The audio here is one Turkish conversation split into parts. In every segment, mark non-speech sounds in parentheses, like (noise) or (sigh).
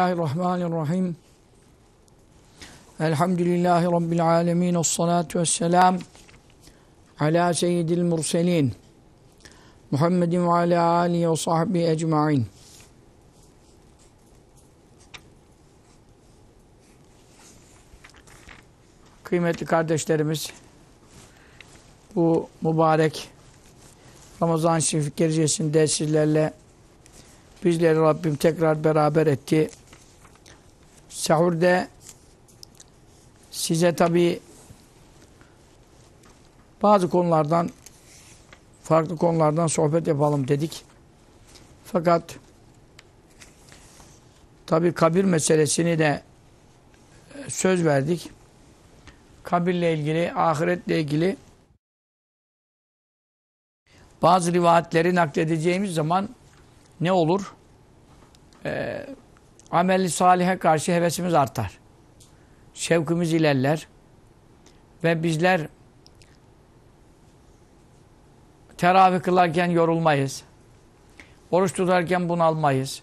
Bismillahirrahmanirrahim. Elhamdülillahi Rabbil alemin. Esselatu vesselam ala seyyidil murselin. Muhammedin ve ala alihi ve sahbihi ecma'in. Kıymetli kardeşlerimiz, bu mübarek Ramazan Şerif gecesinde sizlerle bizleri Rabbim tekrar beraber etti. Sahurda size tabi bazı konulardan farklı konulardan sohbet yapalım dedik. Fakat tabi kabir meselesini de söz verdik. Kabirle ilgili, ahiretle ilgili bazı rivayetleri nakledeceğimiz zaman ne olur? Ee, ameli salihe karşı hevesimiz artar. Şevkimiz ilerler. Ve bizler teravih kılarken yorulmayız. Oruç tutarken bunalmayız.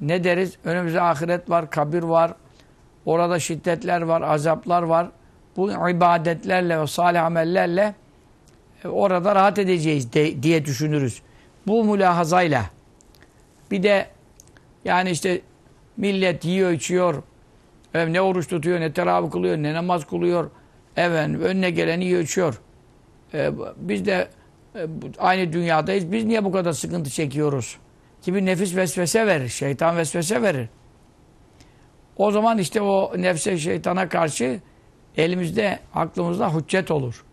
Ne deriz? Önümüzde ahiret var, kabir var. Orada şiddetler var, azaplar var. Bu ibadetlerle ve salih amellerle e, orada rahat edeceğiz de, diye düşünürüz. Bu mülahazayla bir de yani işte millet yiyor içiyor ne oruç tutuyor ne teravih kılıyor ne namaz kılıyor efendim önüne geleni yiyor içiyor. Ee, biz de e, aynı dünyadayız. Biz niye bu kadar sıkıntı çekiyoruz? Gibi nefis vesvese verir. Şeytan vesvese verir. O zaman işte o nefse şeytana karşı elimizde, aklımızda hüccet olur.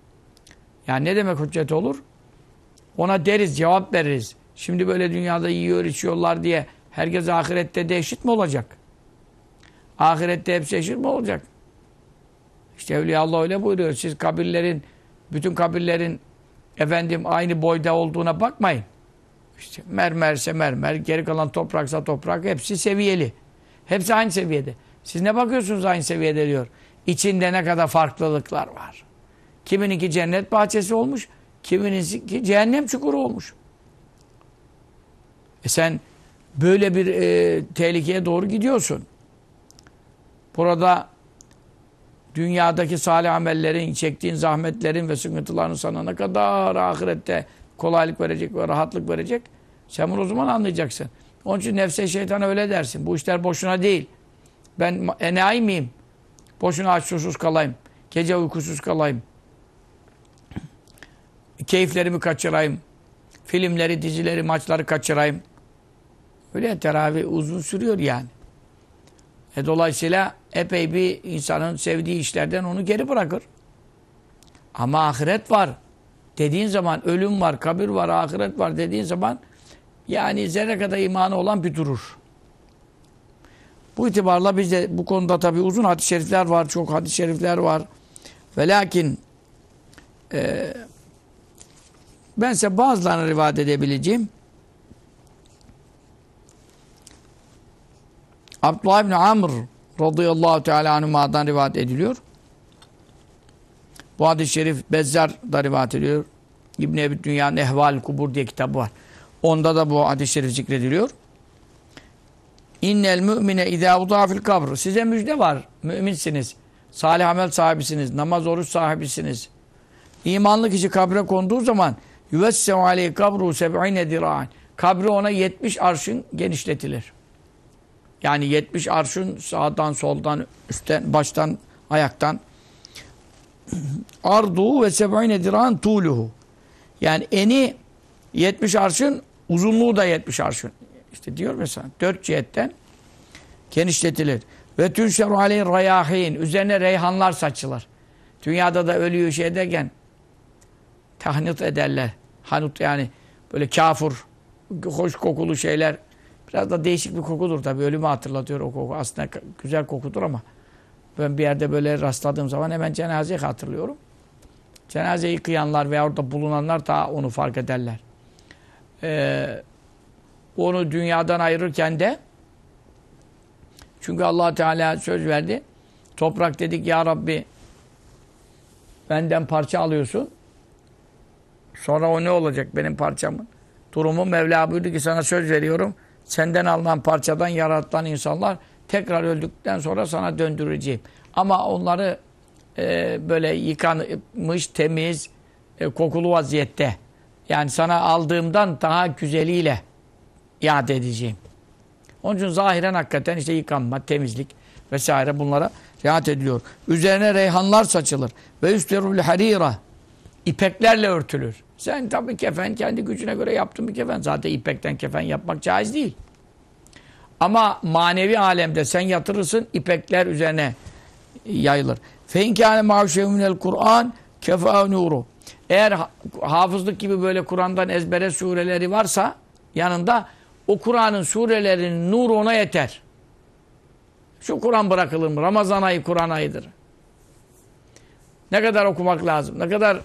Yani ne demek hüccet olur? Ona deriz, cevap veririz. Şimdi böyle dünyada yiyor, içiyorlar diye herkes ahirette de eşit mi olacak? Ahirette hepsi eşit mi olacak? İşte Evliya Allah öyle buyuruyor. Siz kabirlerin, bütün kabirlerin efendim aynı boyda olduğuna bakmayın. İşte mermerse mermer, geri kalan topraksa toprak hepsi seviyeli. Hepsi aynı seviyede. Siz ne bakıyorsunuz aynı seviyede diyor. İçinde ne kadar farklılıklar var. Kimininki cennet bahçesi olmuş, kimininki cehennem çukuru olmuş. E sen böyle bir e, tehlikeye doğru gidiyorsun. Burada dünyadaki salih amellerin, çektiğin zahmetlerin ve sıkıntıların sana ne kadar ahirette kolaylık verecek ve rahatlık verecek. Sen bunu o zaman anlayacaksın. Onun için nefse şeytana öyle dersin. Bu işler boşuna değil. Ben enayi miyim? Boşuna aç susuz kalayım. Gece uykusuz kalayım. Keyiflerimi kaçırayım. Filmleri, dizileri, maçları kaçırayım. Öyle teravih uzun sürüyor yani. E dolayısıyla epey bir insanın sevdiği işlerden onu geri bırakır. Ama ahiret var. Dediğin zaman ölüm var, kabir var, ahiret var dediğin zaman yani zerre kadar imanı olan bir durur. Bu itibarla bizde bu konuda tabi uzun hadis-i şerifler var, çok hadis-i şerifler var. Ve lakin e, ben size bazılarını rivayet edebileceğim. Abdullah İbni Amr radıyallahu teala anhuma'dan rivayet ediliyor. Bu hadis-i şerif Bezzar da rivayet ediyor. İbn-i Ebi Dünya'nın Ehval Kubur diye kitabı var. Onda da bu hadis-i şerif zikrediliyor. İnnel mümine idâ udâfil kabr. Size müjde var. Müminsiniz. Salih amel sahibisiniz. Namaz oruç sahibisiniz. İmanlı kişi kabre konduğu zaman yüvessev aleyhi kabru seb'ine dira'an. Kabri ona 70 arşın genişletilir. Yani 70 arşın sağdan soldan üstten baştan ayaktan ardu ve seb'ine diran tuluhu. Yani eni 70 arşın uzunluğu da 70 arşın. İşte diyor mesela dört cihetten genişletilir. Ve tünşeru aleyhi rayahin. Üzerine reyhanlar saçılır. Dünyada da ölüyü şey ederken tahnit ederler. Hanut yani böyle kafur, hoş kokulu şeyler Biraz da değişik bir kokudur tabii. Ölümü hatırlatıyor o koku. Aslında güzel kokudur ama ben bir yerde böyle rastladığım zaman hemen cenazeyi hatırlıyorum. Cenazeyi yıkayanlar veya orada bulunanlar daha onu fark ederler. Ee, onu dünyadan ayırırken de çünkü allah Teala söz verdi. Toprak dedik ya Rabbi benden parça alıyorsun. Sonra o ne olacak benim parçamın? Durumu Mevla buyurdu ki sana söz veriyorum. Senden alınan parçadan yaratılan insanlar tekrar öldükten sonra sana döndüreceğim. Ama onları e, böyle yıkanmış, temiz, e, kokulu vaziyette. Yani sana aldığımdan daha güzeliyle iade edeceğim. Onun için zahiren hakikaten işte yıkanma, temizlik vesaire bunlara riayet ediliyor. Üzerine reyhanlar saçılır. Ve üstlerul harira. İpeklerle örtülür. Sen tabii kefen kendi gücüne göre yaptın bir kefen. Zaten ipekten kefen yapmak caiz değil. Ama manevi alemde sen yatırırsın ipekler üzerine yayılır. Fe inkâne ma'şevminel Kur'an kefa nuru. Eğer hafızlık gibi böyle Kur'an'dan ezbere sureleri varsa yanında o Kur'an'ın surelerinin nuru ona yeter. Şu Kur'an bırakılır mı? Ramazan ayı Kur'an ayıdır. Ne kadar okumak lazım? Ne kadar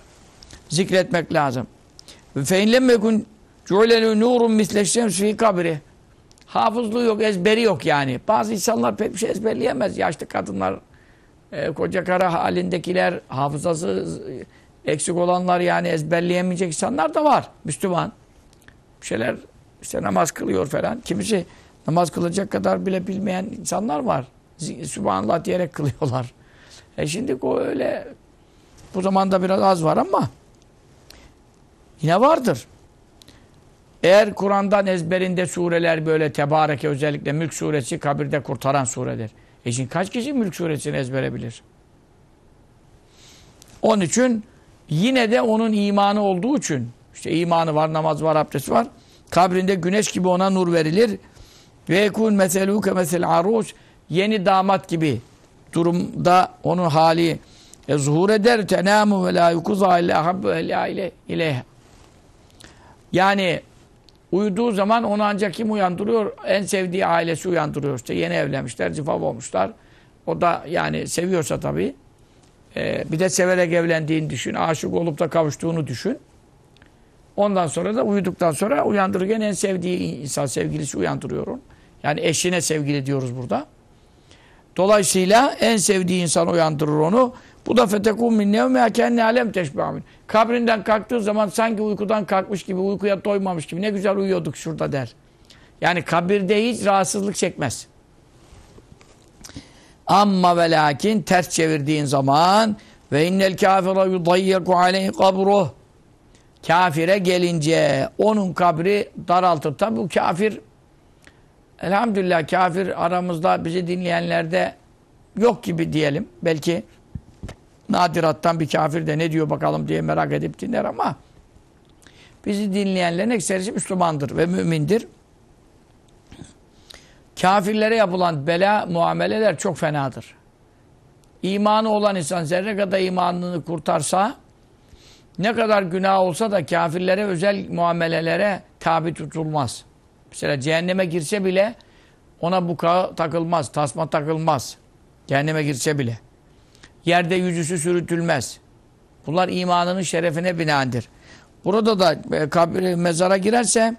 zikretmek lazım? Fe in lem yekun cu'lelu nurun misleşşems fi kabri. Hafızlığı yok, ezberi yok yani. Bazı insanlar pek bir şey ezberleyemez. Yaşlı kadınlar, e, koca kara halindekiler, hafızası eksik olanlar yani ezberleyemeyecek insanlar da var. Müslüman. Bir şeyler işte namaz kılıyor falan. Kimisi namaz kılacak kadar bile bilmeyen insanlar var. Sübhanallah diyerek kılıyorlar. E şimdi o öyle bu zamanda biraz az var ama yine vardır. Eğer Kur'an'dan ezberinde sureler böyle tebareke özellikle Mülk suresi kabirde kurtaran suredir. E şimdi kaç kişi Mülk suresini ezbere bilir? Onun için yine de onun imanı olduğu için işte imanı var, namaz var, abdest var. Kabrinde güneş gibi ona nur verilir. Ve yekun meseluke mesel arus yeni damat gibi durumda onun hali e, zuhur eder. Tenamu ve la yukuza illa habbu ileyh. Yani uyuduğu zaman onu ancak kim uyandırıyor? En sevdiği ailesi uyandırıyor. İşte yeni evlenmişler, zifaf olmuşlar. O da yani seviyorsa tabii. Ee, bir de severek evlendiğini düşün. Aşık olup da kavuştuğunu düşün. Ondan sonra da uyuduktan sonra uyandırırken en sevdiği insan, sevgilisi uyandırıyor onu. Yani eşine sevgili diyoruz burada. Dolayısıyla en sevdiği insan uyandırır onu. Bu da fetekûm min nevmâ kenne alem teşbâmin. Kabrinden kalktığı zaman sanki uykudan kalkmış gibi, uykuya doymamış gibi ne güzel uyuyorduk şurada der. Yani kabirde hiç rahatsızlık çekmez. Amma ve lakin ters çevirdiğin zaman ve innel kafira yudayyaku aleyhi kabruh kafire gelince onun kabri daraltır. Tabi bu kafir elhamdülillah kafir aramızda bizi dinleyenlerde yok gibi diyelim. Belki nadirattan bir kafir de ne diyor bakalım diye merak edip dinler ama bizi dinleyenlerin ekserisi Müslümandır ve mümindir. Kafirlere yapılan bela muameleler çok fenadır. İmanı olan insan zerre kadar imanını kurtarsa ne kadar günah olsa da kafirlere özel muamelelere tabi tutulmaz. Mesela cehenneme girse bile ona buka takılmaz, tasma takılmaz. Cehenneme girse bile. Yerde yüzüsü sürütülmez. Bunlar imanının şerefine binaendir. Burada da e, kabri, mezara girerse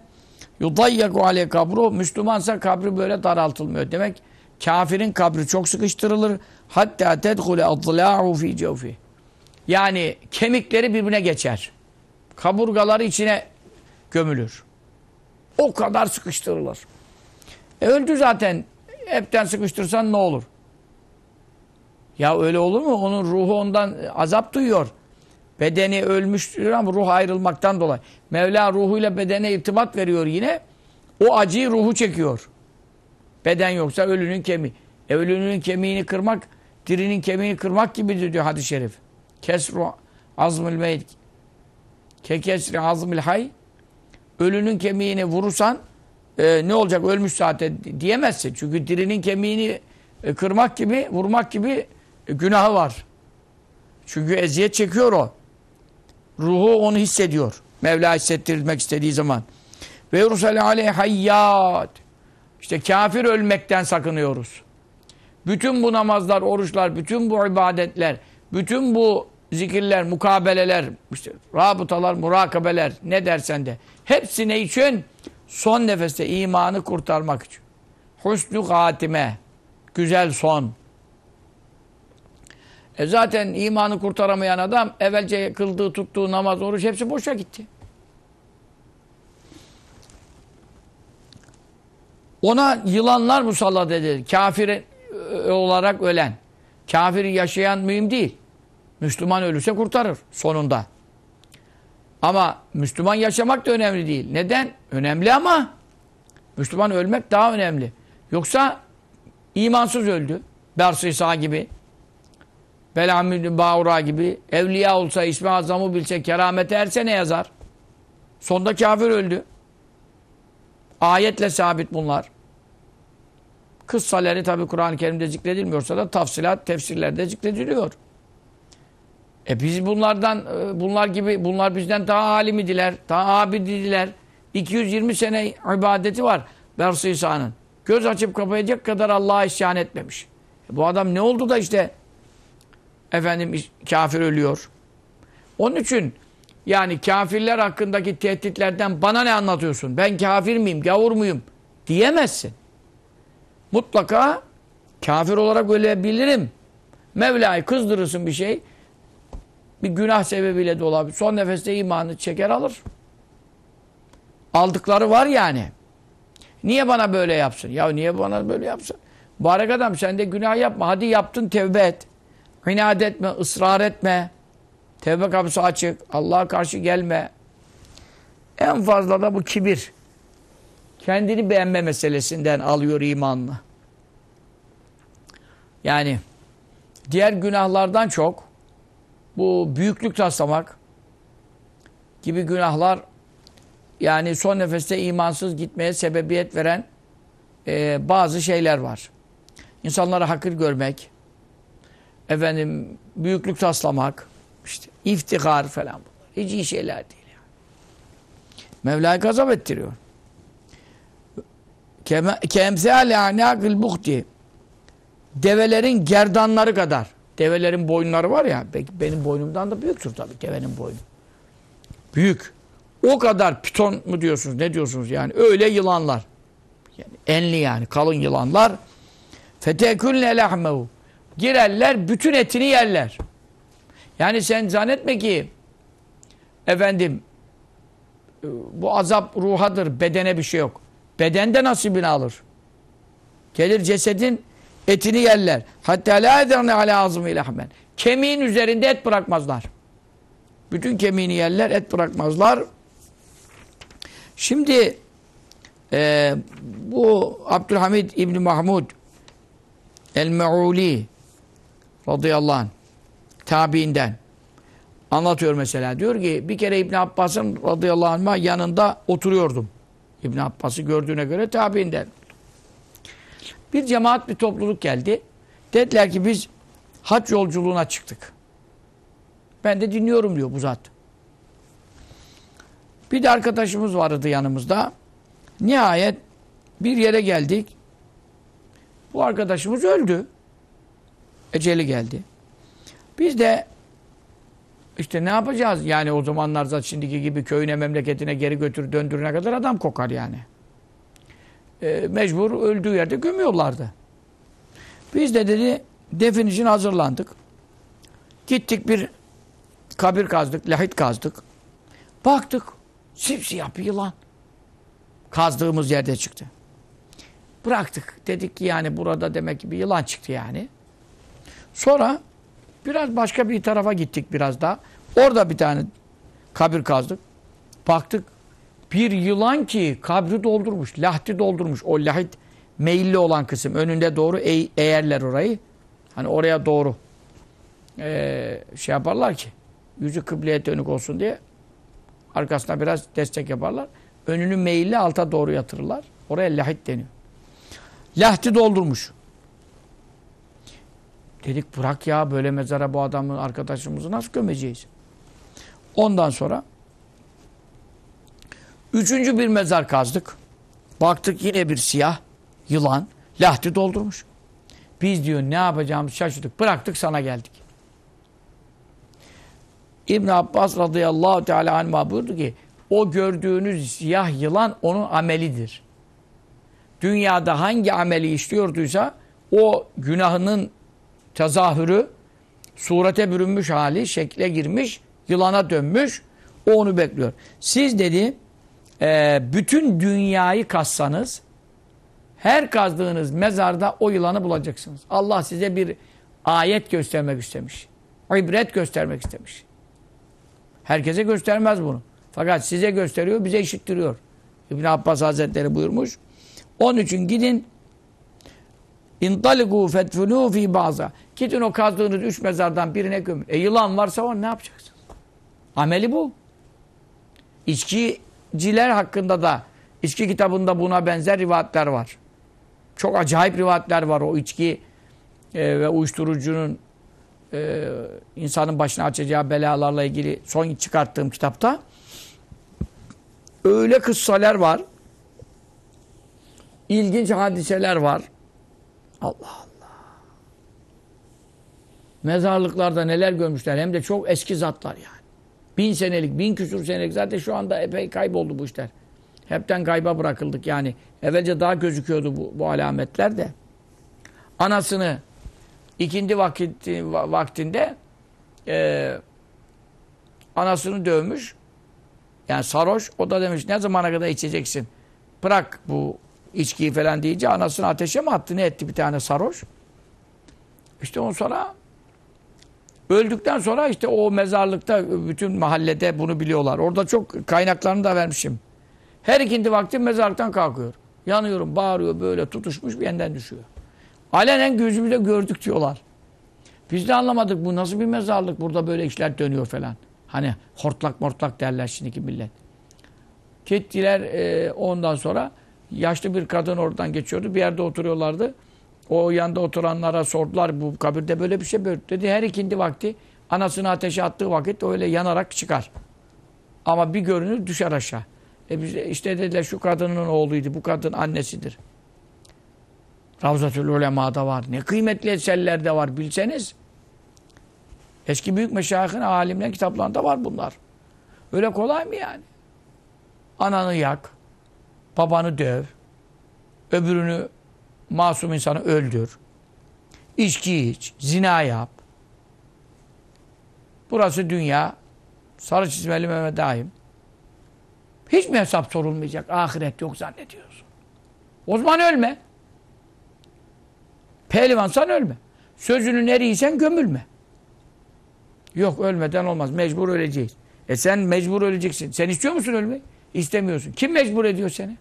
yudayyaku aleyh kabru Müslümansa kabri böyle daraltılmıyor. Demek kafirin kabri çok sıkıştırılır. Hatta tedhule adlâ'u fi cevfi. Yani kemikleri birbirine geçer. Kaburgaları içine gömülür. O kadar sıkıştırılır. E öldü zaten. Hepten sıkıştırsan ne olur? Ya öyle olur mu? Onun ruhu ondan azap duyuyor. Bedeni ölmüştür ama ruh ayrılmaktan dolayı. Mevla ruhuyla bedene irtibat veriyor yine. O acıyı ruhu çekiyor. Beden yoksa ölünün kemiği. E ölünün kemiğini kırmak, dirinin kemiğini kırmak gibidir diyor hadis-i şerif. Kesru azmül meyt. Kekesri azmül hay. Ölünün kemiğini vurursan e, ne olacak ölmüş zaten diyemezsin. Çünkü dirinin kemiğini e, kırmak gibi, vurmak gibi e, günahı var. Çünkü eziyet çekiyor o. Ruhu onu hissediyor. Mevla hissettirmek istediği zaman. Ve yursale aleyh hayyat. İşte kafir ölmekten sakınıyoruz. Bütün bu namazlar, oruçlar, bütün bu ibadetler, bütün bu zikirler, mukabeleler, işte rabıtalar, murakabeler ne dersen de hepsi ne için? Son nefeste imanı kurtarmak için. Husnü hatime. Güzel son. E zaten imanı kurtaramayan adam evvelce kıldığı, tuttuğu namaz, oruç hepsi boşa gitti. Ona yılanlar musallat edilir. Kafir e, olarak ölen. Kafir yaşayan mühim değil. Müslüman ölürse kurtarır sonunda. Ama Müslüman yaşamak da önemli değil. Neden? Önemli ama Müslüman ölmek daha önemli. Yoksa imansız öldü. Bers İsa gibi. Belamül Bağura gibi. Evliya olsa, ismi azamı bilse, keramete erse ne yazar? Sonda kafir öldü. Ayetle sabit bunlar. Kıssaleri tabi Kur'an-ı Kerim'de zikredilmiyorsa da tafsilat tefsirlerde zikrediliyor. E biz bunlardan, e, bunlar gibi, bunlar bizden daha alimidiler, daha abididiler. 220 sene ibadeti var Bers İsa'nın. Göz açıp kapayacak kadar Allah'a isyan etmemiş. E bu adam ne oldu da işte efendim kafir ölüyor. Onun için yani kafirler hakkındaki tehditlerden bana ne anlatıyorsun? Ben kafir miyim, gavur muyum? Diyemezsin. Mutlaka kafir olarak ölebilirim. Mevla'yı kızdırırsın bir şey. Bir günah sebebiyle de olabilir. Son nefeste imanı çeker alır. Aldıkları var yani. Niye bana böyle yapsın? Ya niye bana böyle yapsın? Barek adam sen de günah yapma. Hadi yaptın tevbe et. İnat etme, ısrar etme. Tevbe kapısı açık. Allah'a karşı gelme. En fazla da bu kibir. Kendini beğenme meselesinden alıyor imanını. Yani diğer günahlardan çok bu büyüklük taslamak gibi günahlar yani son nefeste imansız gitmeye sebebiyet veren e, bazı şeyler var. İnsanlara hakir görmek, efendim büyüklük taslamak, işte iftihar falan bunlar. Hiç iyi şeyler değil. Yani. Mevla'yı gazap ettiriyor. Kemsâle anâkıl buhti develerin gerdanları kadar. Develerin boynları var ya, benim boynumdan da büyüktür tabii devenin boynu. Büyük. O kadar piton mu diyorsunuz, ne diyorsunuz yani? Öyle yılanlar. Yani enli yani, kalın yılanlar. Fetekülne lehmehu. Girerler, bütün etini yerler. Yani sen zannetme ki efendim bu azap ruhadır, bedene bir şey yok. Bedende nasibini alır. Gelir cesedin etini yerler. Hatta la ederne ala azmi lahmen. Kemiğin üzerinde et bırakmazlar. Bütün kemiğini yerler, et bırakmazlar. Şimdi e, bu Abdülhamid İbni Mahmud El-Me'uli radıyallahu anh tabiinden anlatıyor mesela. Diyor ki bir kere İbn Abbas'ın radıyallahu anh'a yanında oturuyordum. İbn Abbas'ı gördüğüne göre tabiinden. Bir cemaat bir topluluk geldi. Dediler ki biz hac yolculuğuna çıktık. Ben de dinliyorum diyor bu zat. Bir de arkadaşımız vardı yanımızda. Nihayet bir yere geldik. Bu arkadaşımız öldü. Eceli geldi. Biz de işte ne yapacağız? Yani o zamanlar zaten şimdiki gibi köyüne memleketine geri götür döndürene kadar adam kokar yani. E, mecbur öldüğü yerde gömüyorlardı. Biz de dedi defin için hazırlandık. Gittik bir kabir kazdık, lahit kazdık. Baktık simsiyah bir yılan. Kazdığımız yerde çıktı. Bıraktık. Dedik ki yani burada demek ki bir yılan çıktı yani. Sonra biraz başka bir tarafa gittik biraz daha. Orada bir tane kabir kazdık. Baktık bir yılan ki kabri doldurmuş, lahti doldurmuş. O lahit meyilli olan kısım. Önünde doğru eğ, eğerler orayı. Hani oraya doğru ee, şey yaparlar ki yüzü kıbleye dönük olsun diye arkasına biraz destek yaparlar. Önünü meyilli alta doğru yatırırlar. Oraya lahit deniyor. Lahti doldurmuş. Dedik bırak ya böyle mezara bu adamı arkadaşımızı nasıl gömeceğiz? Ondan sonra üçüncü bir mezar kazdık. Baktık yine bir siyah yılan lahti doldurmuş. Biz diyor ne yapacağımızı şaşırdık. Bıraktık sana geldik. İbn Abbas radıyallahu teala anh'a buyurdu ki o gördüğünüz siyah yılan onun amelidir. Dünyada hangi ameli işliyorduysa o günahının tezahürü surete bürünmüş hali, şekle girmiş, yılana dönmüş. O onu bekliyor. Siz dedi e, bütün dünyayı kassanız Her kazdığınız mezarda o yılanı bulacaksınız. Allah size bir ayet göstermek istemiş. İbret göstermek istemiş. Herkese göstermez bunu. Fakat size gösteriyor, bize işittiriyor. İbn Abbas Hazretleri buyurmuş. Onun için gidin İntaliku fetfunu fi baza. Gidin o kazdığınız üç mezardan birine gömün. E yılan varsa o ne yapacaksınız? Ameli bu. İçkiciler hakkında da içki kitabında buna benzer rivayetler var. Çok acayip rivayetler var o içki e, ve uyuşturucunun e, insanın başına açacağı belalarla ilgili son çıkarttığım kitapta öyle kıssalar var. İlginç hadiseler var. Allah Allah. Mezarlıklarda neler görmüşler hem de çok eski zatlar yani. Bin senelik, bin küsur senelik zaten şu anda epey kayboldu bu işler. Hepten kayba bırakıldık yani. Evvelce daha gözüküyordu bu, bu alametler de. Anasını ikindi vakti, vaktinde e, anasını dövmüş. Yani sarhoş. O da demiş ne zamana kadar içeceksin? Bırak bu içkiyi falan deyince anasını ateşe mi attı? Ne etti bir tane sarhoş? İşte on sonra öldükten sonra işte o mezarlıkta bütün mahallede bunu biliyorlar. Orada çok kaynaklarını da vermişim. Her ikindi vakti mezarlıktan kalkıyor. Yanıyorum, bağırıyor böyle tutuşmuş bir yeniden düşüyor. Alenen gözümüzde gördük diyorlar. Biz de anlamadık bu nasıl bir mezarlık burada böyle işler dönüyor falan. Hani hortlak mortlak derler şimdiki millet. Gittiler e, ondan sonra yaşlı bir kadın oradan geçiyordu. Bir yerde oturuyorlardı. O yanda oturanlara sordular bu kabirde böyle bir şey böyle. Dedi her ikindi vakti anasını ateşe attığı vakit öyle yanarak çıkar. Ama bir görünür düşer aşağı. E biz işte dediler şu kadının oğluydu. Bu kadın annesidir. Ravzatül Ulema'da var. Ne kıymetli eserler de var bilseniz. Eski büyük meşayihin, alimlerin kitaplarında var bunlar. Öyle kolay mı yani? Ananı yak, babanı döv, öbürünü masum insanı öldür, içki iç, zina yap. Burası dünya, sarı çizmeli Mehmet Daim. Hiç mi hesap sorulmayacak? Ahiret yok zannediyorsun. O zaman ölme. Pehlivansan ölme. Sözünün eriysen gömülme. Yok ölmeden olmaz. Mecbur öleceğiz. E sen mecbur öleceksin. Sen istiyor musun ölmeyi? İstemiyorsun. Kim mecbur ediyor seni?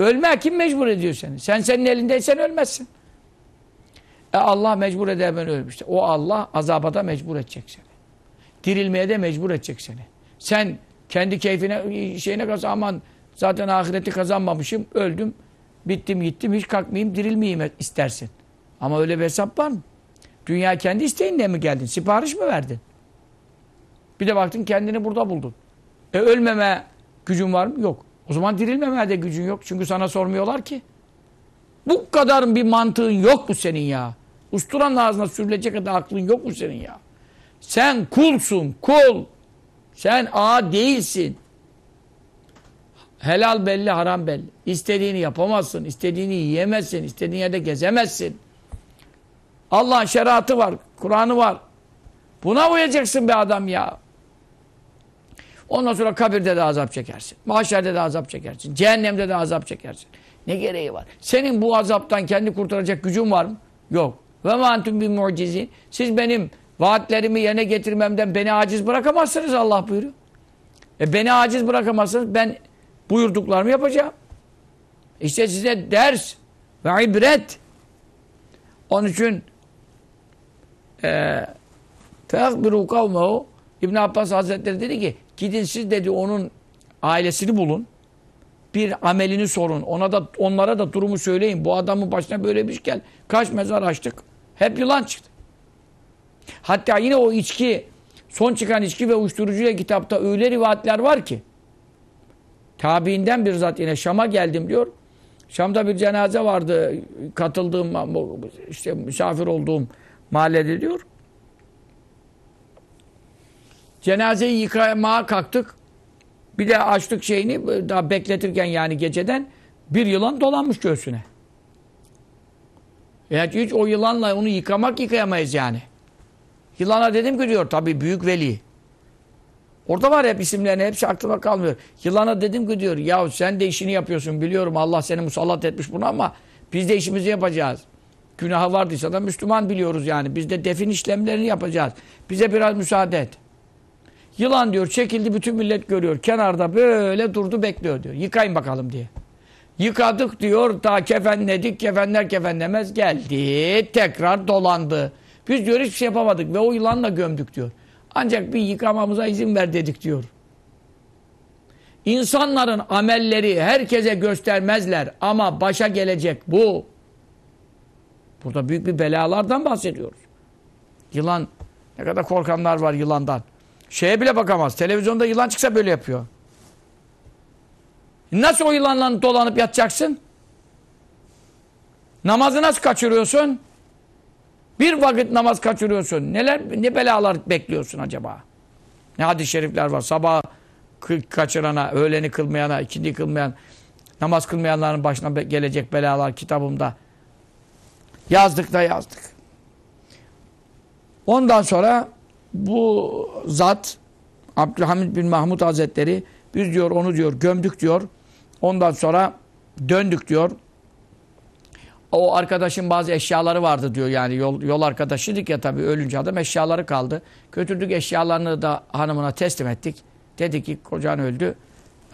Ölme kim mecbur ediyor seni? Sen senin elindeysen ölmezsin. E Allah mecbur eder ben ölmüştüm. O Allah azaba da mecbur edecek seni. Dirilmeye de mecbur edecek seni. Sen kendi keyfine şeyine kazan aman zaten ahireti kazanmamışım öldüm bittim gittim hiç kalkmayayım dirilmeyeyim istersin. Ama öyle bir hesap var mı? Dünya kendi isteğinle mi geldin? Sipariş mi verdin? Bir de baktın kendini burada buldun. E ölmeme gücün var mı? Yok. O zaman dirilmemeye de gücün yok. Çünkü sana sormuyorlar ki. Bu kadar bir mantığın yok mu senin ya? Usturanın ağzına sürülecek kadar aklın yok mu senin ya? Sen kulsun, kul. Sen ağa değilsin. Helal belli, haram belli. İstediğini yapamazsın, istediğini yiyemezsin, istediğin yerde gezemezsin. Allah'ın şeriatı var, Kur'an'ı var. Buna uyacaksın be adam ya. Ondan sonra kabirde de azap çekersin. Mahşerde de azap çekersin. Cehennemde de azap çekersin. Ne gereği var? Senin bu azaptan kendi kurtaracak gücün var mı? Yok. Ve mantum bir mucizin. Siz benim vaatlerimi yerine getirmemden beni aciz bırakamazsınız Allah buyuruyor. E beni aciz bırakamazsınız ben buyurduklarımı yapacağım. İşte size ders ve ibret. Onun için feakbiru kavmehu İbn Abbas Hazretleri dedi ki gidin siz dedi onun ailesini bulun. Bir amelini sorun. Ona da onlara da durumu söyleyin. Bu adamın başına böyle bir şey gel. Kaç mezar açtık. Hep yılan çıktı. Hatta yine o içki son çıkan içki ve uyuşturucuyla kitapta öyle rivayetler var ki tabiinden bir zat yine Şam'a geldim diyor. Şam'da bir cenaze vardı. Katıldığım işte misafir olduğum mahallede diyor. Cenazeyi yıkamaya kalktık. Bir de açtık şeyini daha bekletirken yani geceden bir yılan dolanmış göğsüne. Yani hiç o yılanla onu yıkamak yıkayamayız yani. Yılana dedim ki diyor tabii büyük veli. Orada var hep isimlerini hepsi aklıma kalmıyor. Yılana dedim ki diyor ya sen de işini yapıyorsun biliyorum Allah seni musallat etmiş buna ama biz de işimizi yapacağız. Günahı vardıysa da Müslüman biliyoruz yani. Biz de defin işlemlerini yapacağız. Bize biraz müsaade et. Yılan diyor çekildi bütün millet görüyor. Kenarda böyle durdu bekliyor diyor. Yıkayın bakalım diye. Yıkadık diyor. Daha kefenledik. Kefenler kefenlemez geldi. Tekrar dolandı. Biz diyor hiçbir şey yapamadık ve o yılanla gömdük diyor. Ancak bir yıkamamıza izin ver dedik diyor. İnsanların amelleri herkese göstermezler ama başa gelecek bu. Burada büyük bir belalardan bahsediyoruz. Yılan, ne kadar korkanlar var yılandan. Şeye bile bakamaz. Televizyonda yılan çıksa böyle yapıyor. Nasıl o yılanla dolanıp yatacaksın? Namazı nasıl kaçırıyorsun? Bir vakit namaz kaçırıyorsun. Neler ne belalar bekliyorsun acaba? Ne hadis-i şerifler var. Sabah kaçırana, öğleni kılmayana, ikindi kılmayan, namaz kılmayanların başına gelecek belalar kitabımda. Yazdık da yazdık. Ondan sonra bu zat Abdülhamid bin Mahmud Hazretleri biz diyor onu diyor gömdük diyor. Ondan sonra döndük diyor. O arkadaşın bazı eşyaları vardı diyor yani yol, yol arkadaşıydık ya tabii ölünce adam eşyaları kaldı. Götürdük eşyalarını da hanımına teslim ettik. Dedi ki kocan öldü.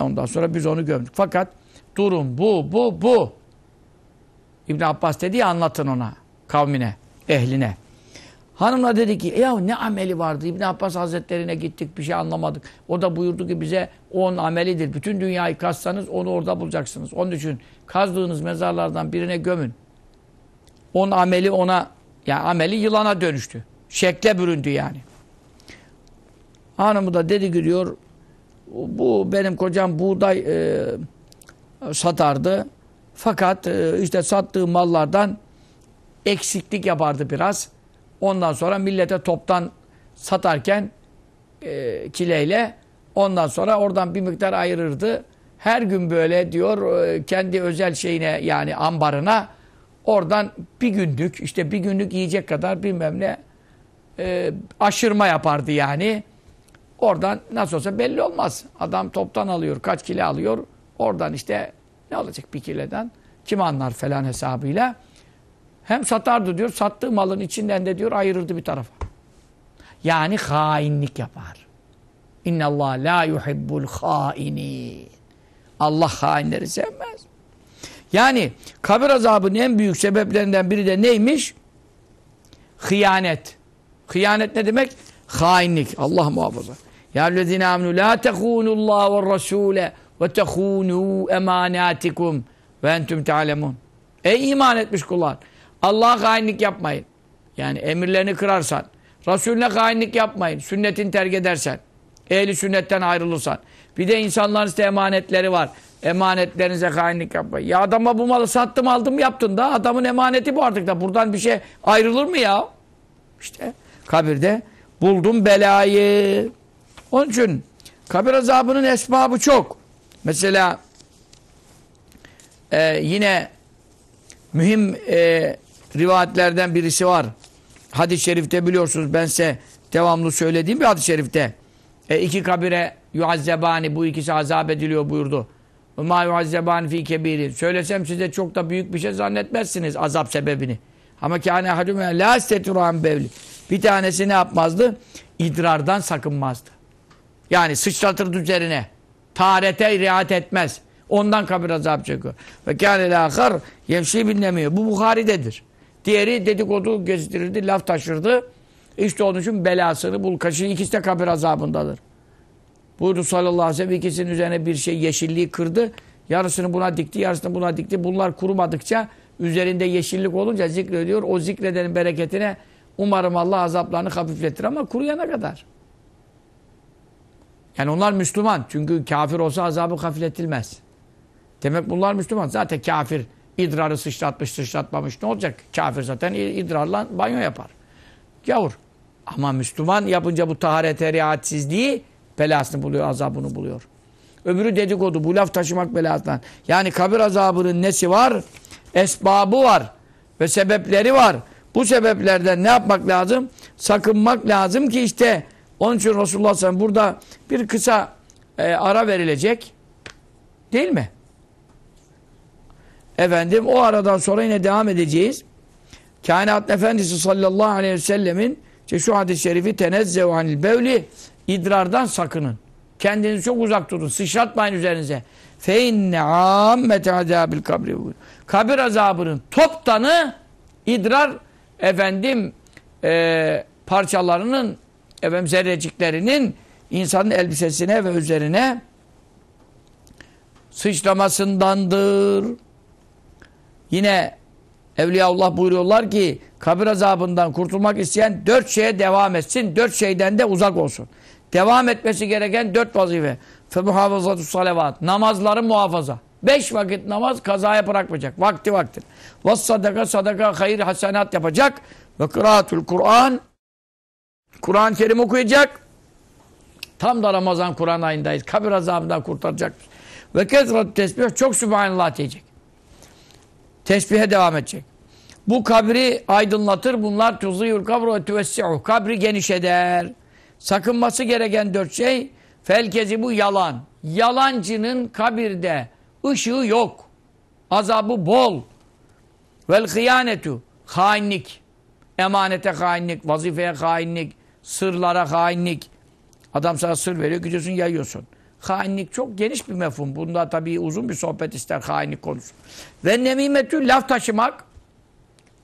Ondan sonra biz onu gömdük. Fakat durum bu, bu, bu. İbn Abbas dedi ya anlatın ona, kavmine, ehline. Hanımla dedi ki ya ne ameli vardı? İbn Abbas Hazretlerine gittik bir şey anlamadık. O da buyurdu ki bize onun amelidir. Bütün dünyayı kazsanız onu orada bulacaksınız. Onun için kazdığınız mezarlardan birine gömün. Onun ameli ona yani ameli yılana dönüştü. Şekle büründü yani. Hanımı da dedi diyor bu benim kocam buğday e, satardı. Fakat e, işte sattığı mallardan eksiklik yapardı biraz. Ondan sonra millete toptan satarken e, kileyle ondan sonra oradan bir miktar ayırırdı. Her gün böyle diyor e, kendi özel şeyine yani ambarına oradan bir günlük işte bir günlük yiyecek kadar bilmem ne e, aşırma yapardı yani. Oradan nasıl olsa belli olmaz. Adam toptan alıyor, kaç kilo alıyor. Oradan işte ne olacak bir kileden? Kim anlar falan hesabıyla. Hem satardı diyor, sattığı malın içinden de diyor ayırırdı bir tarafa. Yani hainlik yapar. İnna Allah la yuhibbul hainin. Allah hainleri sevmez. Yani kabir azabının en büyük sebeplerinden biri de neymiş? Hıyanet. Hıyanet ne demek? Hainlik. Allah muhafaza. Ya lezine aminu la tehunullah ve rasule ve tehunu emanatikum ve entüm te'alemun. Ey iman etmiş kullar. Allah'a hainlik yapmayın. Yani emirlerini kırarsan, Resulüne hainlik yapmayın. Sünnetin terk edersen, ehli sünnetten ayrılırsan. Bir de insanların işte emanetleri var. Emanetlerinize hainlik yapmayın. Ya adama bu malı sattım aldım yaptın da adamın emaneti bu artık da. Buradan bir şey ayrılır mı ya? İşte kabirde buldum belayı. Onun için kabir azabının esbabı çok. Mesela e, yine mühim e, rivayetlerden birisi var. Hadis-i şerifte biliyorsunuz ben size devamlı söylediğim bir hadis-i şerifte. E, iki kabire yuazzebani bu ikisi azap ediliyor buyurdu. Ma yuazzebani fi kebiri. Söylesem size çok da büyük bir şey zannetmezsiniz azap sebebini. Ama kâne hadüme la isteturan bevli. Bir tanesi ne yapmazdı? İdrardan sakınmazdı. Yani sıçratırdı üzerine. Taharete riayet etmez. Ondan kabir azap çekiyor. Ve kâne lâkhar yemşi binlemiyor. Bu Bukhari'dedir. Diğeri dedikodu gezdirirdi, laf taşırdı. İşte onun için belasını bul. Kaşı ikisi de kabir azabındadır. Buyurdu sallallahu aleyhi ve sellem ikisinin üzerine bir şey yeşilliği kırdı. Yarısını buna dikti, yarısını buna dikti. Bunlar kurumadıkça üzerinde yeşillik olunca zikrediyor. O zikredenin bereketine umarım Allah azaplarını hafifletir ama kuruyana kadar. Yani onlar Müslüman. Çünkü kafir olsa azabı hafifletilmez. Demek bunlar Müslüman. Zaten kafir idrarı sıçratmış sıçratmamış ne olacak? Kafir zaten idrarla banyo yapar. Gavur. Ama Müslüman yapınca bu taharete riayetsizliği belasını buluyor, azabını buluyor. Öbürü dedikodu, bu laf taşımak belasından. Yani kabir azabının nesi var? Esbabı var. Ve sebepleri var. Bu sebeplerden ne yapmak lazım? Sakınmak lazım ki işte Onun için Resulullah sallallahu burada bir kısa e, ara verilecek. Değil mi? Efendim o aradan sonra yine devam edeceğiz. Kainat Efendisi sallallahu aleyhi ve sellemin işte şu hadis-i şerifi tenezzev anil bevli idrardan sakının. Kendinizi çok uzak tutun. Sıçratmayın üzerinize. Fe inne ammete azabil kabri. Kabir azabının toptanı idrar efendim e, parçalarının efendim zerreciklerinin insanın elbisesine ve üzerine sıçramasındandır. Yine Evliyaullah buyuruyorlar ki kabir azabından kurtulmak isteyen dört şeye devam etsin. Dört şeyden de uzak olsun. Devam etmesi gereken dört vazife. Femuhafazatü salavat. Namazları muhafaza. Beş vakit namaz kazaya bırakmayacak. Vakti vakti. Ve sadaka sadaka hayır hasenat yapacak. Ve kıraatul Kur'an. Kur'an-ı Kerim okuyacak. Tam da Ramazan Kur'an ayındayız. Kabir azabından kurtaracak. Ve kezrat tesbih çok subhanallah diyecek. Tesbihe devam edecek. Bu kabri aydınlatır. Bunlar tuzuyul kabru ve tüvessi'uh. Kabri geniş eder. Sakınması gereken dört şey felkezi bu yalan. Yalancının kabirde ışığı yok. Azabı bol. Vel hıyanetu. Hainlik. Emanete hainlik, vazifeye hainlik, sırlara hainlik. Adam sana sır veriyor, gidiyorsun yayıyorsun. Hainlik çok geniş bir mefhum. Bunda tabii uzun bir sohbet ister hainlik konusu. Ve nemimetü laf taşımak.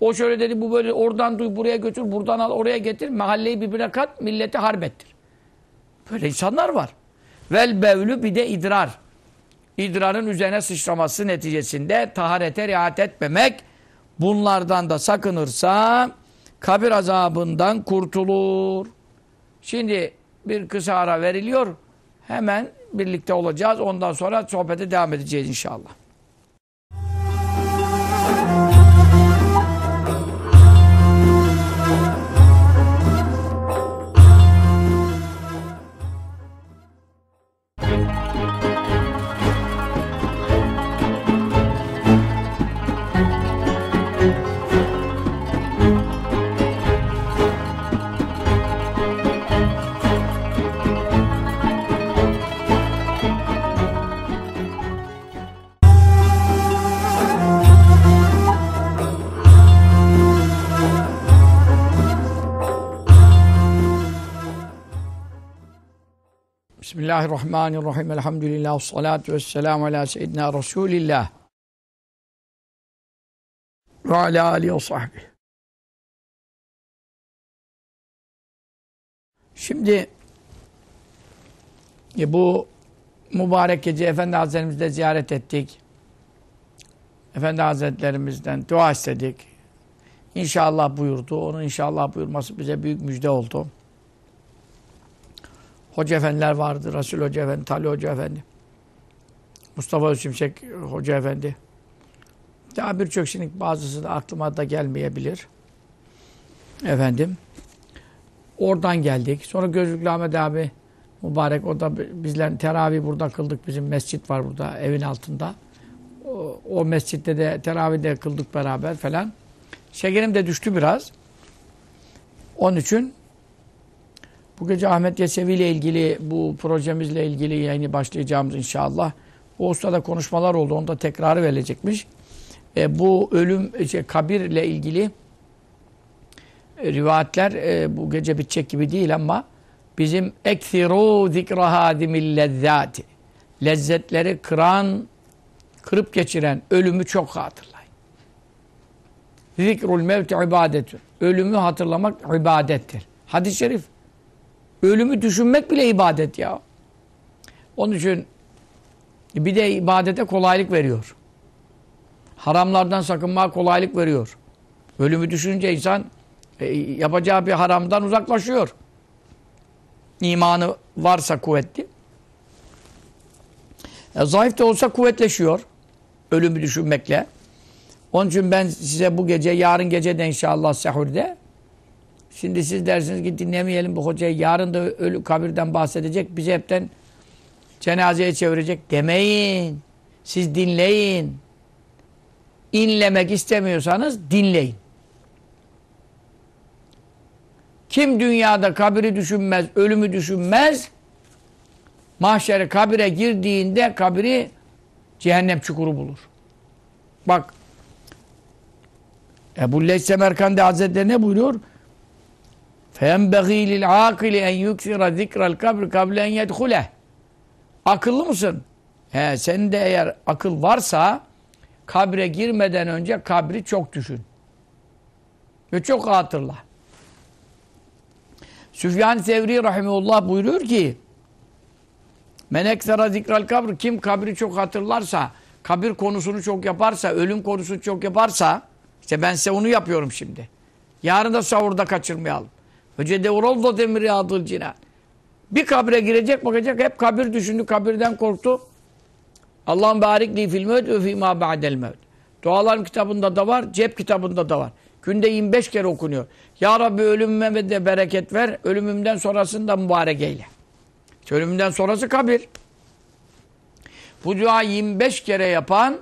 O şöyle dedi, bu böyle oradan duy, buraya götür, buradan al, oraya getir. Mahalleyi birbirine kat, milleti harbettir. Böyle insanlar var. Vel bevlü bir de idrar. İdrarın üzerine sıçraması neticesinde taharete riayet etmemek, bunlardan da sakınırsa kabir azabından kurtulur. Şimdi bir kısa ara veriliyor. Hemen birlikte olacağız. Ondan sonra sohbete devam edeceğiz inşallah. Bismillahirrahmanirrahim. Elhamdülillah. Salatu vesselamu ala seyyidina Resulillah. Ve ala alihi ve. Şimdi e, bu mübarek gece Efendi Hazretlerimizle ziyaret ettik. Efendi Hazretlerimizden dua istedik. İnşallah buyurdu. Onun inşallah buyurması bize büyük müjde oldu. Hoca efendiler vardı. Resul Hoca Efendi, Tali Hoca Efendi. Mustafa Özümşek Hoca Efendi. Daha birçok şimdi bazısı da aklıma da gelmeyebilir. Efendim. Oradan geldik. Sonra Gözlüklü Ahmet abi mübarek. O da bizler teravih burada kıldık. Bizim mescit var burada evin altında. O, o mescitte de teravih de kıldık beraber falan. Şekerim de düştü biraz. Onun için bu gece Ahmet Yesevi ile ilgili bu projemizle ilgili yayını başlayacağımız inşallah. O ustada konuşmalar oldu. Onda tekrarı verilecekmiş. E, bu ölüm, şey, kabirle ilgili e, rivayetler e, bu gece bitecek gibi değil ama bizim ekthirû zikra hadimil lezzâti lezzetleri kıran, kırıp geçiren ölümü çok hatırlayın. Zikrul mevti ibadetü. Ölümü hatırlamak ibadettir. Hadis-i şerif. Ölümü düşünmek bile ibadet ya. Onun için bir de ibadete kolaylık veriyor. Haramlardan sakınmaya kolaylık veriyor. Ölümü düşününce insan e, yapacağı bir haramdan uzaklaşıyor. İmanı varsa kuvvetli. E, zayıf da olsa kuvvetleşiyor. Ölümü düşünmekle. Onun için ben size bu gece, yarın gece de inşallah sehurde Şimdi siz dersiniz ki dinlemeyelim bu hocayı. Yarın da ölü kabirden bahsedecek. Bizi hepten cenazeye çevirecek demeyin. Siz dinleyin. İnlemek istemiyorsanız dinleyin. Kim dünyada kabiri düşünmez, ölümü düşünmez, mahşere kabire girdiğinde kabiri cehennem çukuru bulur. Bak Ebu Leys Semerkandi Hazretleri ne buyuruyor? فَيَنْبَغِي لِلْعَاقِلِ اَنْ يُكْثِرَ ذِكْرَ الْكَبْرِ قَبْلَ اَنْ يَدْخُلَهِ Akıllı mısın? He, senin de eğer akıl varsa kabre girmeden önce kabri çok düşün. Ve çok hatırla. Süfyan Sevri Rahimullah buyuruyor ki Men eksera zikral kabr kim kabri çok hatırlarsa, kabir konusunu çok yaparsa, ölüm konusunu çok yaparsa işte ben size onu yapıyorum şimdi. Yarın da sahurda kaçırmayalım. Önce devrolda demiri adıl. Bir kabre girecek bakacak hep kabir düşündü, kabirden korktu. Allah'ın barikli fil mevt ve fîmâ ba'del mevt. Dualarım kitabında da var, cep kitabında da var. Günde 25 kere okunuyor. Ya Rabbi ölümüme de bereket ver, ölümümden sonrasını da mübarek eyle. İşte ölümümden sonrası kabir. Bu dua 25 kere yapan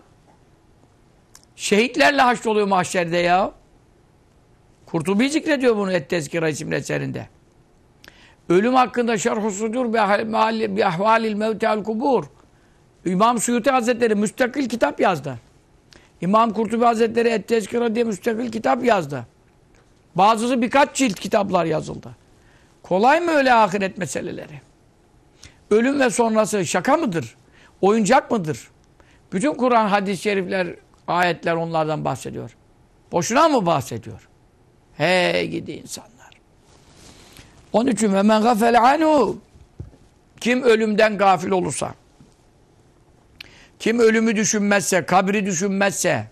şehitlerle haşroluyor mahşerde ya. Kurtubi zikrediyor bunu Et-Tezkira isimli eserinde. Ölüm hakkında şerh-u sudur bi ahvalil mevti al kubur. İmam Suyuti Hazretleri müstakil kitap yazdı. İmam Kurtubi Hazretleri Et-Tezkira diye müstakil kitap yazdı. Bazısı birkaç cilt kitaplar yazıldı. Kolay mı öyle ahiret meseleleri? Ölüm ve sonrası şaka mıdır? Oyuncak mıdır? Bütün Kur'an, hadis-i şerifler, ayetler onlardan bahsediyor. Boşuna mı bahsediyor? Hey gidi insanlar. Onun için ve men gafel anhu kim ölümden gafil olursa kim ölümü düşünmezse, kabri düşünmezse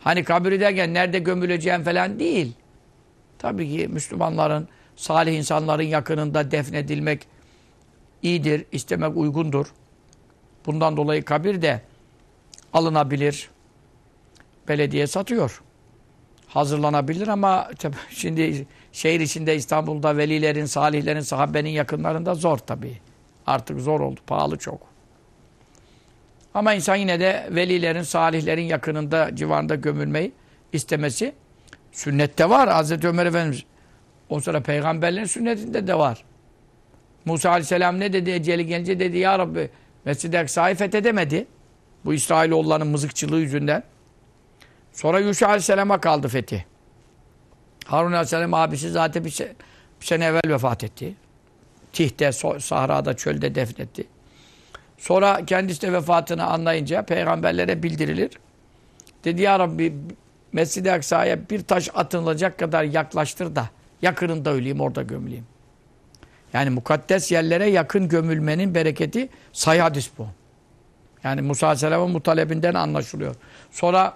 hani kabri derken nerede gömüleceğim falan değil. Tabii ki Müslümanların, salih insanların yakınında defnedilmek iyidir, istemek uygundur. Bundan dolayı kabir de alınabilir. Belediye satıyor. Hazırlanabilir ama şimdi şehir içinde İstanbul'da velilerin, salihlerin, sahabenin yakınlarında zor tabii. Artık zor oldu, pahalı çok. Ama insan yine de velilerin, salihlerin yakınında, civarında gömülmeyi istemesi sünnette var. Hazreti Ömer Efendimiz o sıra peygamberlerin sünnetinde de var. Musa Aleyhisselam ne dedi? Eceli gelince dedi ya Rabbi Mescid-i Aksa'yı fethedemedi. Bu İsrailoğullarının mızıkçılığı yüzünden. Sonra Yuşa Aleyhisselam'a kaldı fethi. Harun Aleyhisselam abisi zaten bir, se bir sene evvel vefat etti. Tih'te, Sahra'da, çölde defnetti. Sonra kendisi de vefatını anlayınca peygamberlere bildirilir. Dedi ya Rabbi Mescid-i Aksa'ya bir taş atılacak kadar yaklaştır da yakınında öleyim orada gömüleyim. Yani mukaddes yerlere yakın gömülmenin bereketi sayı hadis bu. Yani Musa Aleyhisselam'ın mutalebinden anlaşılıyor. Sonra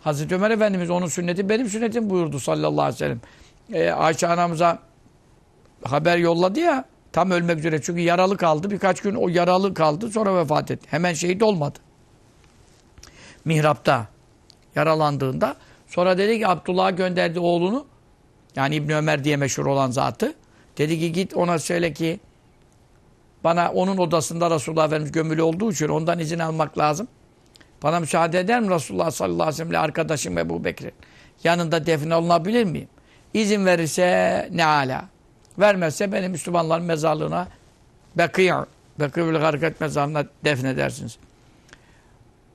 Hazreti Ömer Efendimiz onun sünneti benim sünnetim buyurdu sallallahu aleyhi ve sellem. Ee, Ayşe anamıza haber yolladı ya tam ölmek üzere. Çünkü yaralı kaldı. Birkaç gün o yaralı kaldı. Sonra vefat etti. Hemen şehit olmadı. Mihrapta yaralandığında. Sonra dedi ki Abdullah'a gönderdi oğlunu. Yani İbni Ömer diye meşhur olan zatı. Dedi ki git ona söyle ki bana onun odasında Resulullah Efendimiz gömülü olduğu için ondan izin almak lazım. Bana müsaade eder mi Resulullah sallallahu aleyhi ve sellem ile arkadaşım Ebu Bekir'in yanında defne olunabilir miyim? İzin verirse ne ala. Vermezse beni Müslümanların mezarlığına Bekî' Bekî'ül Hareket mezarına defnedersiniz.